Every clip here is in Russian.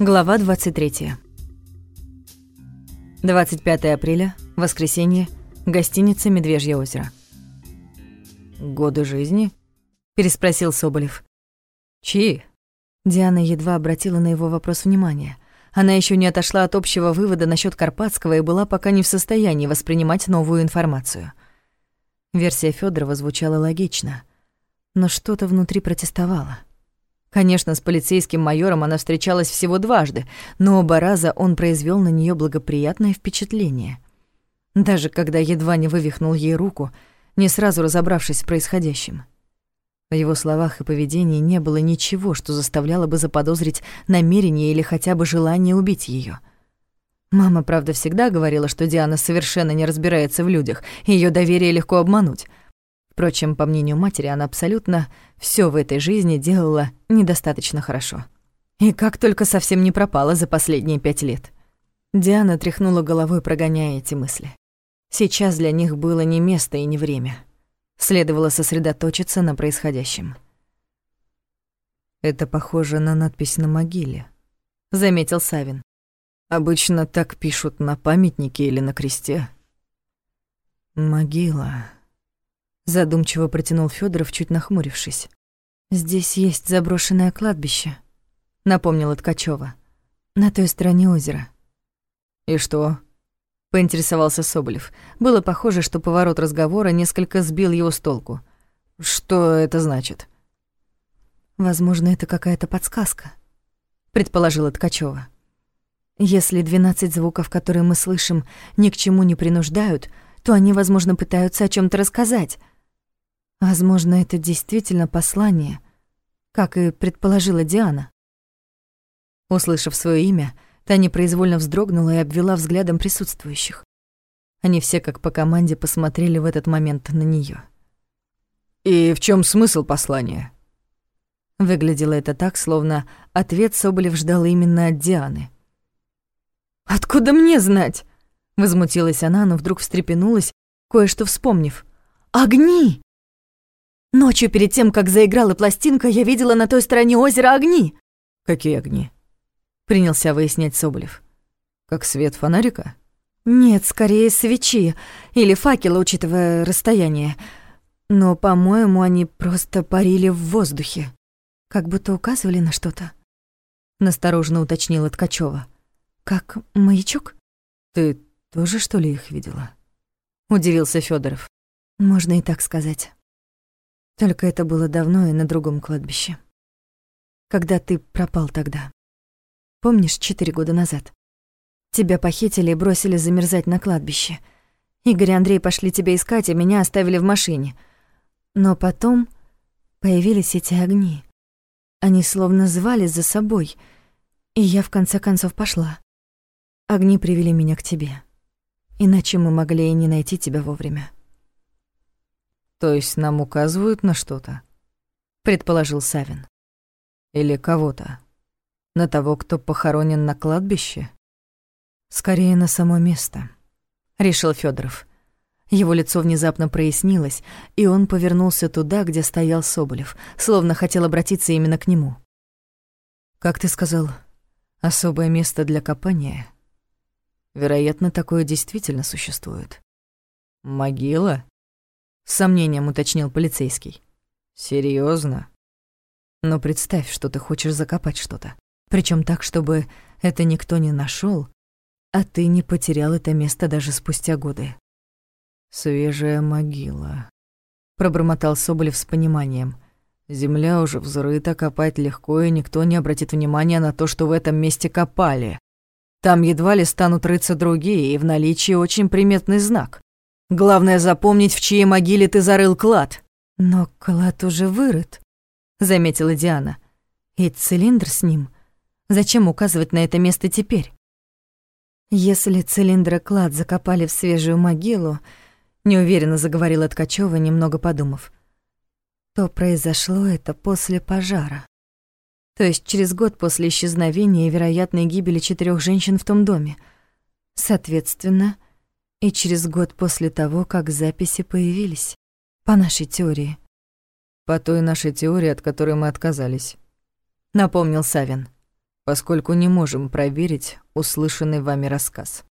Глава 23. 25 апреля, воскресенье, гостиница «Медвежье озеро». «Годы жизни?» — переспросил Соболев. «Чьи?» Диана едва обратила на его вопрос внимание. Она еще не отошла от общего вывода насчет Карпатского и была пока не в состоянии воспринимать новую информацию. Версия Федорова звучала логично, но что-то внутри протестовало. Конечно, с полицейским майором она встречалась всего дважды, но оба раза он произвел на нее благоприятное впечатление. Даже когда едва не вывихнул ей руку, не сразу разобравшись в происходящем. В его словах и поведении не было ничего, что заставляло бы заподозрить намерение или хотя бы желание убить ее. Мама, правда, всегда говорила, что Диана совершенно не разбирается в людях, и её доверие легко обмануть. Впрочем, по мнению матери, она абсолютно все в этой жизни делала недостаточно хорошо. И как только совсем не пропала за последние пять лет. Диана тряхнула головой, прогоняя эти мысли. Сейчас для них было не место и не время. Следовало сосредоточиться на происходящем. «Это похоже на надпись на могиле», — заметил Савин. «Обычно так пишут на памятнике или на кресте». «Могила», — задумчиво протянул Федоров, чуть нахмурившись. «Здесь есть заброшенное кладбище», — напомнила Ткачева. «На той стороне озера». «И что?» поинтересовался Соболев. Было похоже, что поворот разговора несколько сбил его с толку. Что это значит? Возможно, это какая-то подсказка, предположила Ткачева. Если 12 звуков, которые мы слышим, ни к чему не принуждают, то они, возможно, пытаются о чем то рассказать. Возможно, это действительно послание, как и предположила Диана. Услышав свое имя, Та непроизвольно вздрогнула и обвела взглядом присутствующих. Они все как по команде посмотрели в этот момент на нее. «И в чем смысл послания?» Выглядело это так, словно ответ Соболев ждал именно от Дианы. «Откуда мне знать?» — возмутилась она, но вдруг встрепенулась, кое-что вспомнив. «Огни!» Ночью перед тем, как заиграла пластинка, я видела на той стороне озера огни. «Какие огни?» принялся выяснять Соболев. Как свет фонарика? Нет, скорее свечи или факела, учитывая расстояние. Но, по-моему, они просто парили в воздухе, как будто указывали на что-то. Настороженно уточнила Ткачева. Как маячок? Ты тоже что ли их видела? Удивился Федоров. Можно и так сказать. Только это было давно и на другом кладбище. Когда ты пропал тогда. Помнишь, четыре года назад? Тебя похитили и бросили замерзать на кладбище. Игорь и Андрей пошли тебя искать, а меня оставили в машине. Но потом появились эти огни. Они словно звали за собой, и я в конце концов пошла. Огни привели меня к тебе. Иначе мы могли и не найти тебя вовремя. То есть нам указывают на что-то? Предположил Савин. Или кого-то? На того, кто похоронен на кладбище? Скорее, на само место, решил Федоров. Его лицо внезапно прояснилось, и он повернулся туда, где стоял Соболев, словно хотел обратиться именно к нему. «Как ты сказал, особое место для копания? Вероятно, такое действительно существует». «Могила?» — с сомнением уточнил полицейский. «Серьёзно? Но представь, что ты хочешь закопать что-то. Причем так, чтобы это никто не нашел, а ты не потерял это место даже спустя годы. «Свежая могила», — пробормотал Соболев с пониманием. «Земля уже взрыта, копать легко, и никто не обратит внимания на то, что в этом месте копали. Там едва ли станут рыться другие, и в наличии очень приметный знак. Главное запомнить, в чьей могиле ты зарыл клад». «Но клад уже вырыт», — заметила Диана. «И цилиндр с ним — Зачем указывать на это место теперь? Если цилиндроклад закопали в свежую могилу, неуверенно заговорила Ткачева, немного подумав, то произошло это после пожара. То есть через год после исчезновения и вероятной гибели четырех женщин в том доме. Соответственно, и через год после того, как записи появились. По нашей теории. По той нашей теории, от которой мы отказались. Напомнил Савин. поскольку не можем проверить услышанный вами рассказ.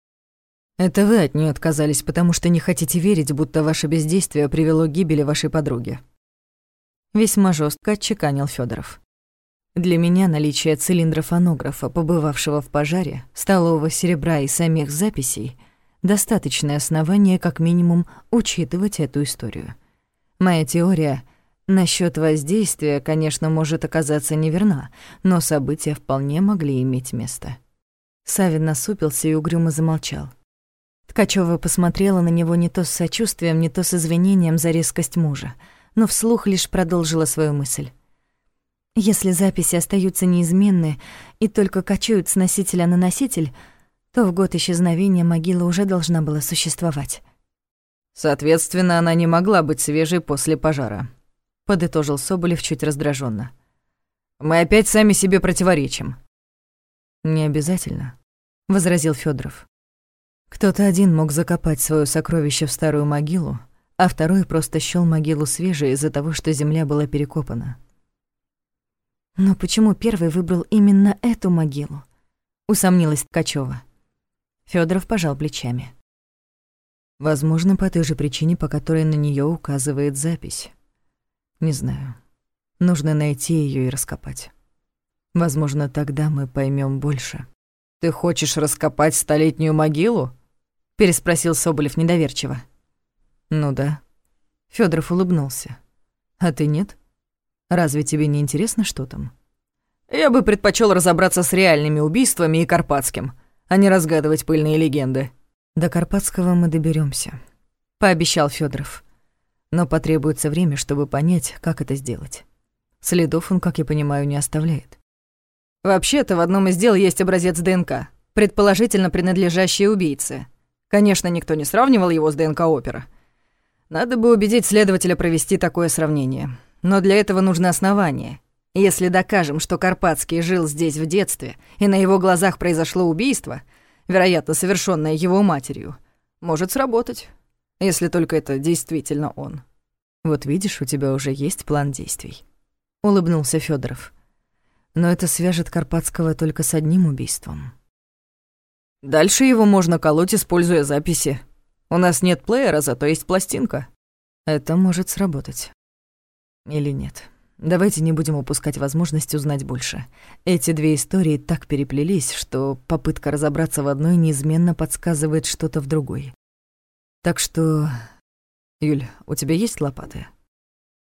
Это вы от нее отказались, потому что не хотите верить, будто ваше бездействие привело к гибели вашей подруги. Весьма жестко отчеканил Федоров. Для меня наличие цилиндра фонографа, побывавшего в пожаре, столового серебра и самих записей — достаточное основание как минимум учитывать эту историю. Моя теория — Насчёт воздействия, конечно, может оказаться неверна, но события вполне могли иметь место. Савин насупился и угрюмо замолчал. Ткачева посмотрела на него не то с сочувствием, не то с извинением за резкость мужа, но вслух лишь продолжила свою мысль. Если записи остаются неизменны и только кочуют с носителя на носитель, то в год исчезновения могила уже должна была существовать. Соответственно, она не могла быть свежей после пожара подытожил Соболев чуть раздраженно. Мы опять сами себе противоречим. Не обязательно, возразил Федоров. Кто-то один мог закопать свое сокровище в старую могилу, а второй просто счёл могилу свежей из-за того, что земля была перекопана. Но почему первый выбрал именно эту могилу? усомнилась Ткачева. Федоров пожал плечами. Возможно, по той же причине, по которой на нее указывает запись. Не знаю. Нужно найти ее и раскопать. Возможно, тогда мы поймем больше. Ты хочешь раскопать столетнюю могилу? переспросил Соболев недоверчиво. Ну да. Федоров улыбнулся. А ты нет? Разве тебе не интересно, что там? Я бы предпочел разобраться с реальными убийствами и Карпатским, а не разгадывать пыльные легенды. До Карпатского мы доберемся, пообещал Федоров но потребуется время, чтобы понять, как это сделать. Следов он, как я понимаю, не оставляет. Вообще-то в одном из дел есть образец ДНК, предположительно принадлежащий убийце. Конечно, никто не сравнивал его с ДНК опера. Надо бы убедить следователя провести такое сравнение. Но для этого нужно основание. Если докажем, что Карпатский жил здесь в детстве, и на его глазах произошло убийство, вероятно, совершенное его матерью, может сработать если только это действительно он. Вот видишь, у тебя уже есть план действий. Улыбнулся Федоров. Но это свяжет Карпатского только с одним убийством. Дальше его можно колоть, используя записи. У нас нет плеера, зато есть пластинка. Это может сработать. Или нет. Давайте не будем упускать возможность узнать больше. Эти две истории так переплелись, что попытка разобраться в одной неизменно подсказывает что-то в другой. Так что... Юль, у тебя есть лопаты?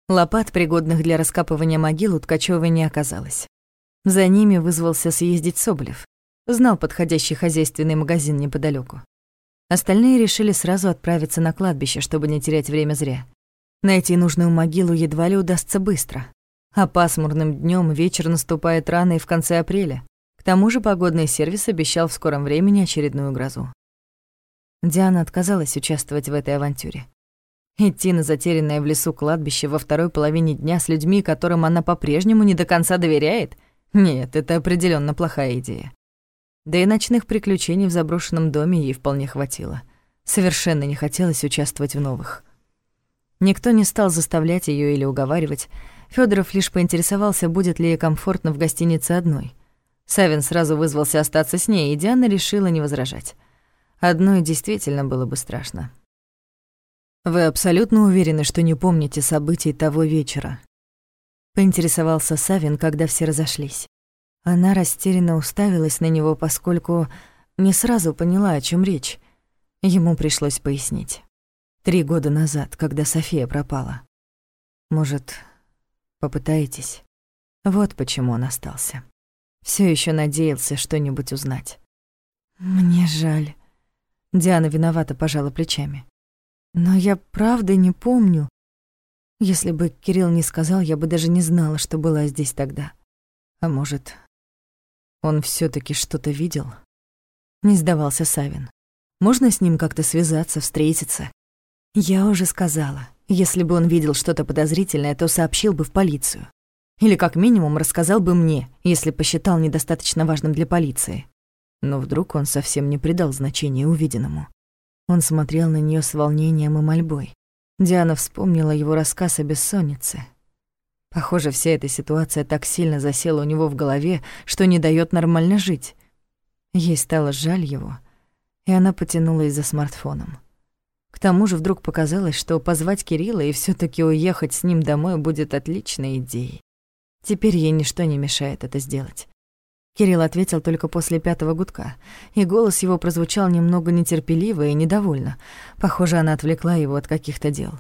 Лопат, пригодных для раскапывания могил, у Ткачёвой не оказалось. За ними вызвался съездить Соболев. Знал подходящий хозяйственный магазин неподалёку. Остальные решили сразу отправиться на кладбище, чтобы не терять время зря. Найти нужную могилу едва ли удастся быстро. А пасмурным днём вечер наступает рано и в конце апреля. К тому же погодный сервис обещал в скором времени очередную грозу. Диана отказалась участвовать в этой авантюре. Идти на затерянное в лесу кладбище во второй половине дня с людьми, которым она по-прежнему не до конца доверяет? Нет, это определенно плохая идея. Да и ночных приключений в заброшенном доме ей вполне хватило. Совершенно не хотелось участвовать в новых. Никто не стал заставлять ее или уговаривать. Федоров лишь поинтересовался, будет ли ей комфортно в гостинице одной. Савин сразу вызвался остаться с ней, и Диана решила не возражать. Одной действительно было бы страшно. «Вы абсолютно уверены, что не помните событий того вечера?» Поинтересовался Савин, когда все разошлись. Она растерянно уставилась на него, поскольку не сразу поняла, о чем речь. Ему пришлось пояснить. Три года назад, когда София пропала. Может, попытаетесь? Вот почему он остался. Все еще надеялся что-нибудь узнать. «Мне жаль», Диана виновато пожала плечами. Но я правда не помню. Если бы Кирилл не сказал, я бы даже не знала, что была здесь тогда. А может, он все таки что-то видел? Не сдавался Савин. Можно с ним как-то связаться, встретиться? Я уже сказала, если бы он видел что-то подозрительное, то сообщил бы в полицию. Или как минимум рассказал бы мне, если посчитал недостаточно важным для полиции. Но вдруг он совсем не придал значения увиденному. Он смотрел на нее с волнением и мольбой. Диана вспомнила его рассказ о бессоннице. Похоже, вся эта ситуация так сильно засела у него в голове, что не даёт нормально жить. Ей стало жаль его, и она потянулась за смартфоном. К тому же вдруг показалось, что позвать Кирилла и всё таки уехать с ним домой будет отличной идеей. Теперь ей ничто не мешает это сделать. Кирилл ответил только после пятого гудка, и голос его прозвучал немного нетерпеливо и недовольно. Похоже, она отвлекла его от каких-то дел.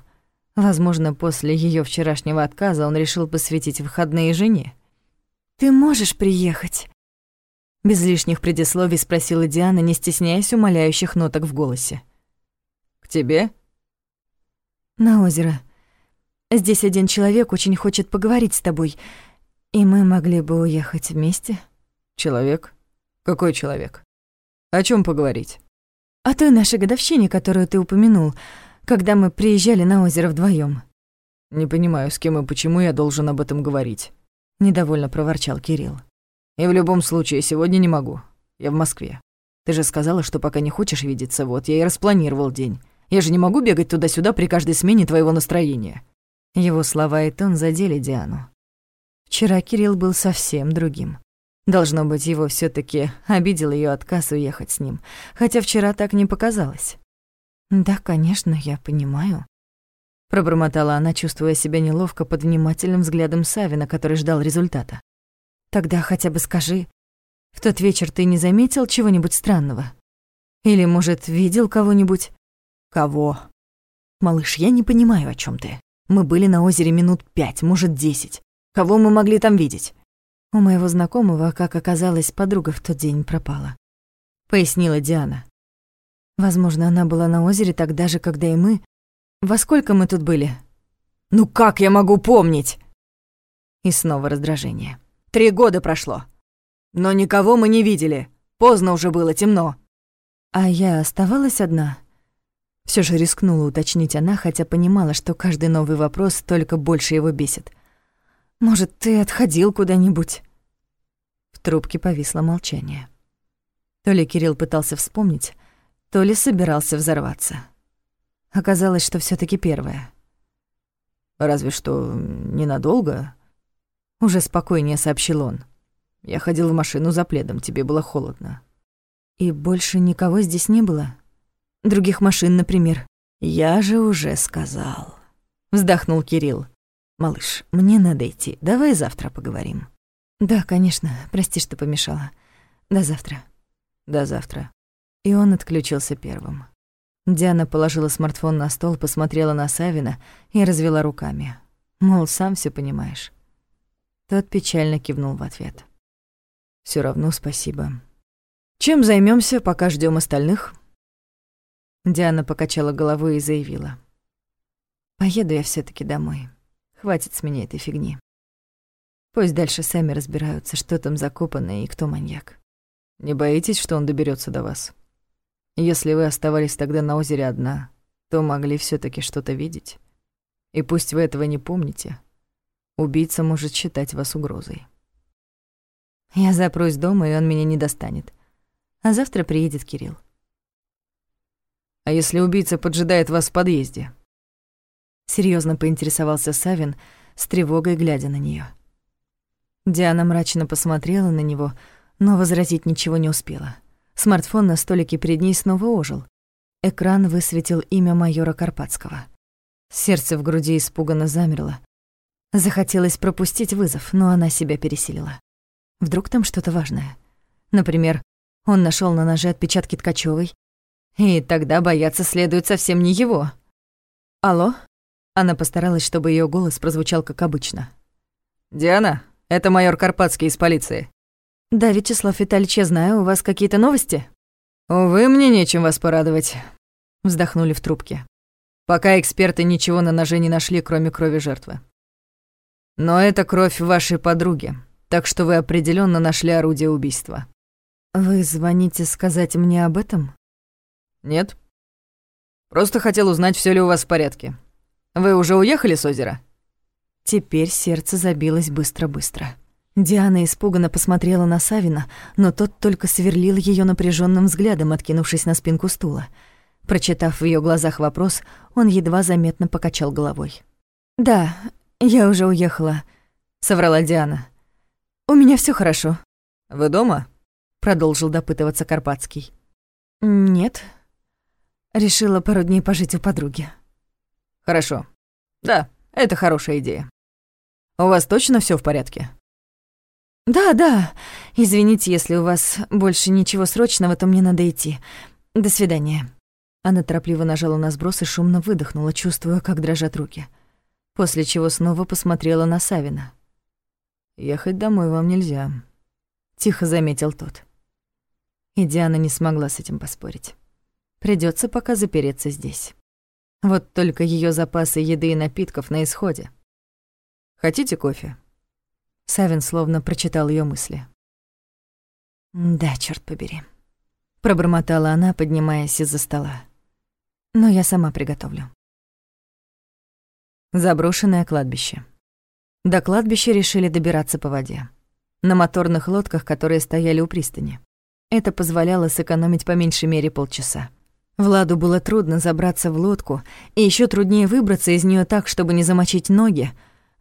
Возможно, после её вчерашнего отказа он решил посвятить выходные жене. «Ты можешь приехать?» Без лишних предисловий спросила Диана, не стесняясь умоляющих ноток в голосе. «К тебе?» «На озеро. Здесь один человек очень хочет поговорить с тобой, и мы могли бы уехать вместе». «Человек? Какой человек? О чем поговорить?» «О той нашей годовщине, которую ты упомянул, когда мы приезжали на озеро вдвоем. «Не понимаю, с кем и почему я должен об этом говорить», — недовольно проворчал Кирилл. И в любом случае, сегодня не могу. Я в Москве. Ты же сказала, что пока не хочешь видеться, вот я и распланировал день. Я же не могу бегать туда-сюда при каждой смене твоего настроения». Его слова и тон задели Диану. Вчера Кирилл был совсем другим. Должно быть, его все таки обидел ее отказ уехать с ним, хотя вчера так не показалось. «Да, конечно, я понимаю», — пробормотала она, чувствуя себя неловко под внимательным взглядом Савина, который ждал результата. Тогда хотя бы скажи, в тот вечер ты не заметил чего-нибудь странного? Или, может, видел кого-нибудь? Кого? Малыш, я не понимаю, о чем ты. Мы были на озере минут пять, может, десять. Кого мы могли там видеть? У моего знакомого, как оказалось, подруга в тот день пропала. Пояснила Диана. Возможно, она была на озере тогда же, когда и мы. Во сколько мы тут были? Ну как я могу помнить? И снова раздражение. Три года прошло. Но никого мы не видели. Поздно уже было, темно. А я оставалась одна. Все же рискнула уточнить она, хотя понимала, что каждый новый вопрос только больше его бесит. «Может, ты отходил куда-нибудь?» В трубке повисло молчание. То ли Кирилл пытался вспомнить, то ли собирался взорваться. Оказалось, что все таки первое. «Разве что ненадолго», уже спокойнее сообщил он. Я ходил в машину за пледом, тебе было холодно. И больше никого здесь не было? Других машин, например? Я же уже сказал. Вздохнул Кирилл. Малыш, мне надо идти. Давай завтра поговорим. Да, конечно. Прости, что помешала. До завтра. До завтра. И он отключился первым. Диана положила смартфон на стол, посмотрела на Савина и развела руками. Мол, сам все понимаешь. Тот печально кивнул в ответ. Все равно спасибо. Чем займемся, пока ждем остальных?» Диана покачала головой и заявила. «Поеду я все таки домой. Хватит с меня этой фигни. Пусть дальше сами разбираются, что там закопано и кто маньяк». «Не боитесь, что он доберется до вас? Если вы оставались тогда на озере одна, то могли все таки что-то видеть. И пусть вы этого не помните, Убийца может считать вас угрозой. Я запрусь дома, и он меня не достанет. А завтра приедет Кирилл. А если убийца поджидает вас в подъезде? Серьезно поинтересовался Савин, с тревогой глядя на нее. Диана мрачно посмотрела на него, но возразить ничего не успела. Смартфон на столике перед ней снова ожил. Экран высветил имя майора Карпатского. Сердце в груди испуганно замерло, Захотелось пропустить вызов, но она себя пересилила. Вдруг там что-то важное. Например, он нашел на ноже отпечатки Ткачёвой, и тогда бояться следует совсем не его. «Алло?» Она постаралась, чтобы ее голос прозвучал как обычно. «Диана, это майор Карпатский из полиции». «Да, Вячеслав Витальевич, я знаю, у вас какие-то новости?» «Увы, мне нечем вас порадовать», — вздохнули в трубке. «Пока эксперты ничего на ноже не нашли, кроме крови жертвы. Но это кровь вашей подруги, так что вы определенно нашли орудие убийства. Вы звоните сказать мне об этом? Нет. Просто хотел узнать, все ли у вас в порядке. Вы уже уехали с озера? Теперь сердце забилось быстро-быстро. Диана испуганно посмотрела на Савина, но тот только сверлил ее напряженным взглядом, откинувшись на спинку стула. Прочитав в ее глазах вопрос, он едва заметно покачал головой. «Да, «Я уже уехала. соврала Диана. «У меня все хорошо». «Вы дома?» — продолжил допытываться Карпатский. «Нет. Решила пару дней пожить у подруги». «Хорошо. Да, это хорошая идея. У вас точно все в порядке?» «Да, да. Извините, если у вас больше ничего срочного, то мне надо идти. До свидания». Она торопливо нажала на сброс и шумно выдохнула, чувствуя, как дрожат руки. После чего снова посмотрела на Савина. «Ехать домой вам нельзя», — тихо заметил тот. И Диана не смогла с этим поспорить. Придется пока запереться здесь. Вот только ее запасы еды и напитков на исходе. «Хотите кофе?» Савин словно прочитал ее мысли. «Да, черт побери», — пробормотала она, поднимаясь из-за стола. «Но я сама приготовлю». Заброшенное кладбище. До кладбища решили добираться по воде. На моторных лодках, которые стояли у пристани. Это позволяло сэкономить по меньшей мере полчаса. Владу было трудно забраться в лодку, и еще труднее выбраться из нее так, чтобы не замочить ноги,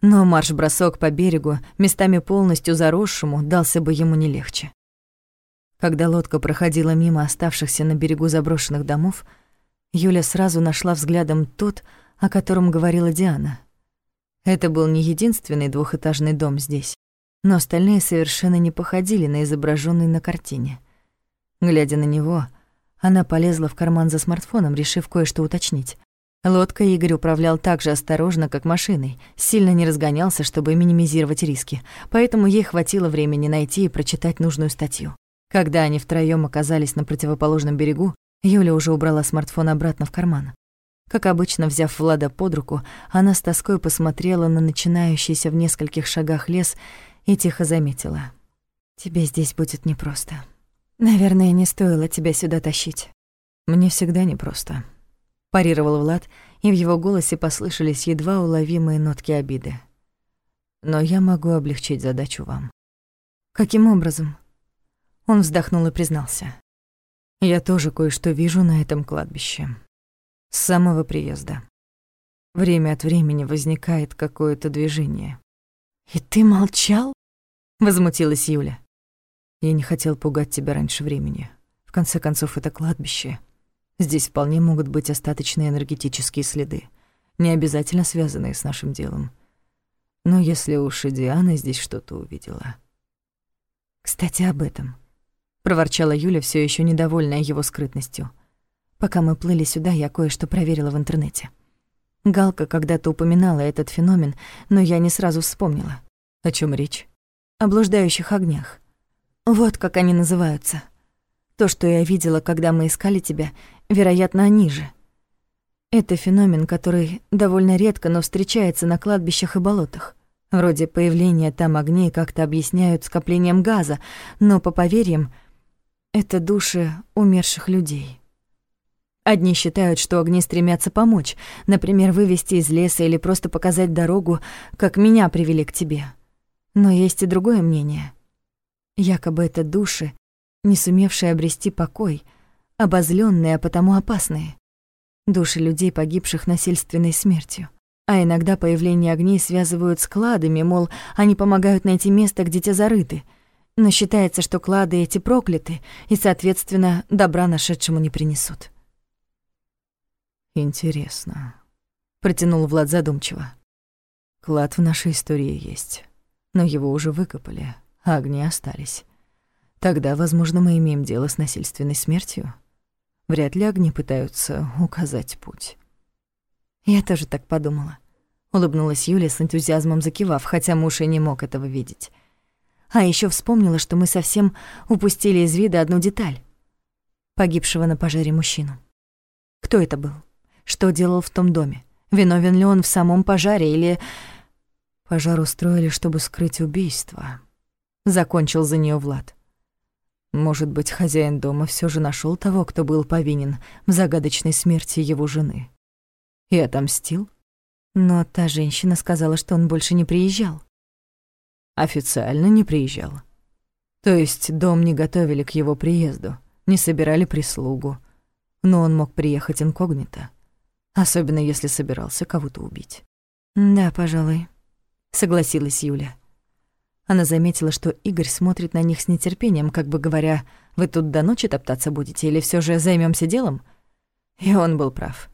но марш-бросок по берегу, местами полностью заросшему, дался бы ему не легче. Когда лодка проходила мимо оставшихся на берегу заброшенных домов, Юля сразу нашла взглядом тот, о котором говорила Диана — это был не единственный двухэтажный дом здесь, но остальные совершенно не походили на изображенный на картине. Глядя на него, она полезла в карман за смартфоном, решив кое-что уточнить. Лодкой Игорь управлял так же осторожно, как машиной, сильно не разгонялся, чтобы минимизировать риски, поэтому ей хватило времени найти и прочитать нужную статью. Когда они втроём оказались на противоположном берегу, Юля уже убрала смартфон обратно в карман. Как обычно, взяв Влада под руку, она с тоской посмотрела на начинающийся в нескольких шагах лес и тихо заметила. «Тебе здесь будет непросто. Наверное, не стоило тебя сюда тащить». «Мне всегда непросто», — парировал Влад, и в его голосе послышались едва уловимые нотки обиды. «Но я могу облегчить задачу вам». «Каким образом?» Он вздохнул и признался. «Я тоже кое-что вижу на этом кладбище». С самого приезда. Время от времени возникает какое-то движение. «И ты молчал?» — возмутилась Юля. «Я не хотел пугать тебя раньше времени. В конце концов, это кладбище. Здесь вполне могут быть остаточные энергетические следы, не обязательно связанные с нашим делом. Но если уж и Диана здесь что-то увидела...» «Кстати, об этом», — проворчала Юля, все еще недовольная его скрытностью — Пока мы плыли сюда, я кое-что проверила в интернете. Галка когда-то упоминала этот феномен, но я не сразу вспомнила. О чем речь? О блуждающих огнях. Вот как они называются. То, что я видела, когда мы искали тебя, вероятно, они же. Это феномен, который довольно редко, но встречается на кладбищах и болотах. Вроде появления там огней как-то объясняют скоплением газа, но, по поверьям, это души умерших людей. Одни считают, что огни стремятся помочь, например, вывести из леса или просто показать дорогу, как меня привели к тебе. Но есть и другое мнение. Якобы это души, не сумевшие обрести покой, обозленные, а потому опасные. Души людей, погибших насильственной смертью. А иногда появление огней связывают с кладами, мол, они помогают найти место, где те зарыты. Но считается, что клады эти прокляты и, соответственно, добра нашедшему не принесут. «Интересно», — протянул Влад задумчиво. «Клад в нашей истории есть, но его уже выкопали, огни остались. Тогда, возможно, мы имеем дело с насильственной смертью. Вряд ли огни пытаются указать путь». «Я тоже так подумала», — улыбнулась Юля с энтузиазмом закивав, хотя муж и не мог этого видеть. А еще вспомнила, что мы совсем упустили из вида одну деталь — погибшего на пожаре мужчину. Кто это был? Что делал в том доме? Виновен ли он в самом пожаре или... Пожар устроили, чтобы скрыть убийство. Закончил за нее Влад. Может быть, хозяин дома все же нашел того, кто был повинен в загадочной смерти его жены. И отомстил? Но та женщина сказала, что он больше не приезжал. Официально не приезжал. То есть дом не готовили к его приезду, не собирали прислугу. Но он мог приехать инкогнито особенно если собирался кого-то убить. «Да, пожалуй», — согласилась Юля. Она заметила, что Игорь смотрит на них с нетерпением, как бы говоря, «Вы тут до ночи топтаться будете или все же займемся делом?» И он был прав.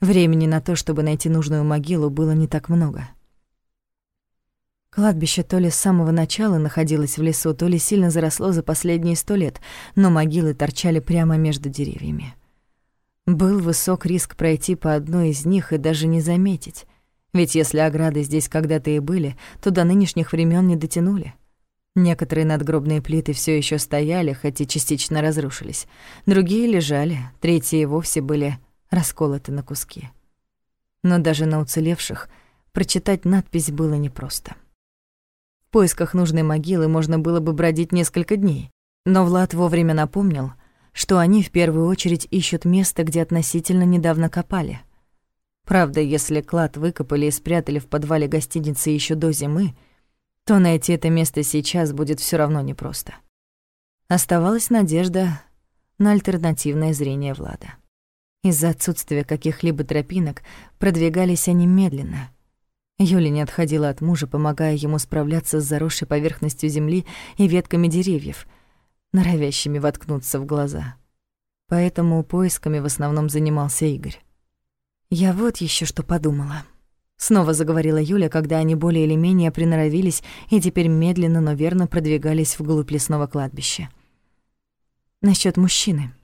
Времени на то, чтобы найти нужную могилу, было не так много. Кладбище то ли с самого начала находилось в лесу, то ли сильно заросло за последние сто лет, но могилы торчали прямо между деревьями. Был высок риск пройти по одной из них и даже не заметить. Ведь если ограды здесь когда-то и были, то до нынешних времен не дотянули. Некоторые надгробные плиты все еще стояли, хоть и частично разрушились. Другие лежали, третьи и вовсе были расколоты на куски. Но даже на уцелевших прочитать надпись было непросто. В поисках нужной могилы можно было бы бродить несколько дней, но Влад вовремя напомнил, что они в первую очередь ищут место, где относительно недавно копали. Правда, если клад выкопали и спрятали в подвале гостиницы еще до зимы, то найти это место сейчас будет все равно непросто. Оставалась надежда на альтернативное зрение Влада. Из-за отсутствия каких-либо тропинок продвигались они медленно — Юля не отходила от мужа, помогая ему справляться с заросшей поверхностью земли и ветками деревьев, норовящими воткнуться в глаза. Поэтому поисками в основном занимался Игорь. «Я вот еще что подумала», — снова заговорила Юля, когда они более или менее приноровились и теперь медленно, но верно продвигались вглубь лесного кладбища. Насчет мужчины.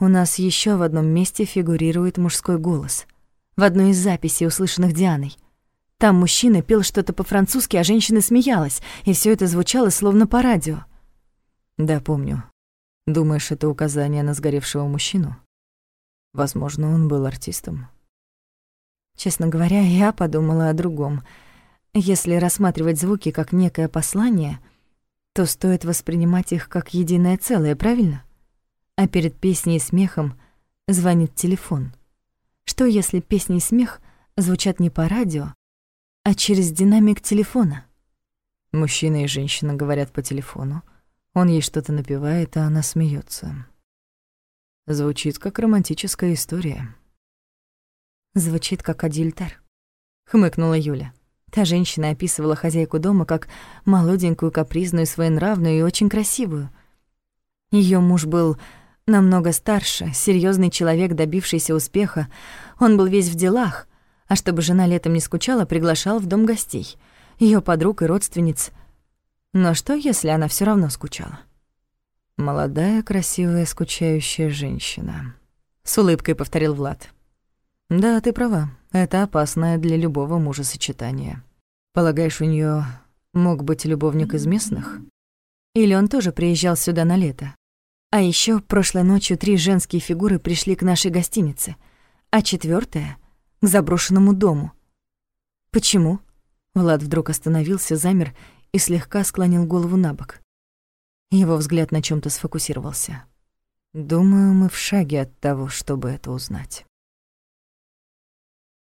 У нас еще в одном месте фигурирует мужской голос. В одной из записей, услышанных Дианой. Там мужчина пел что-то по-французски, а женщина смеялась, и все это звучало словно по радио. Да, помню. Думаешь, это указание на сгоревшего мужчину? Возможно, он был артистом. Честно говоря, я подумала о другом. Если рассматривать звуки как некое послание, то стоит воспринимать их как единое целое, правильно? А перед песней и смехом звонит телефон. Что если песня и смех звучат не по радио, а через динамик телефона. Мужчина и женщина говорят по телефону. Он ей что-то напевает, а она смеется. Звучит как романтическая история. Звучит как адюльтер, хмыкнула Юля. Та женщина описывала хозяйку дома как молоденькую, капризную, своенравную и очень красивую. Ее муж был намного старше, серьезный человек, добившийся успеха. Он был весь в делах, а чтобы жена летом не скучала, приглашал в дом гостей, ее подруг и родственниц. Но что, если она все равно скучала? «Молодая, красивая, скучающая женщина», — с улыбкой повторил Влад. «Да, ты права, это опасное для любого мужа сочетание. Полагаешь, у нее мог быть любовник из местных?» Или он тоже приезжал сюда на лето? А еще прошлой ночью три женские фигуры пришли к нашей гостинице, а четвертая к заброшенному дому. Почему? Влад вдруг остановился, замер и слегка склонил голову на бок. Его взгляд на чем то сфокусировался. Думаю, мы в шаге от того, чтобы это узнать.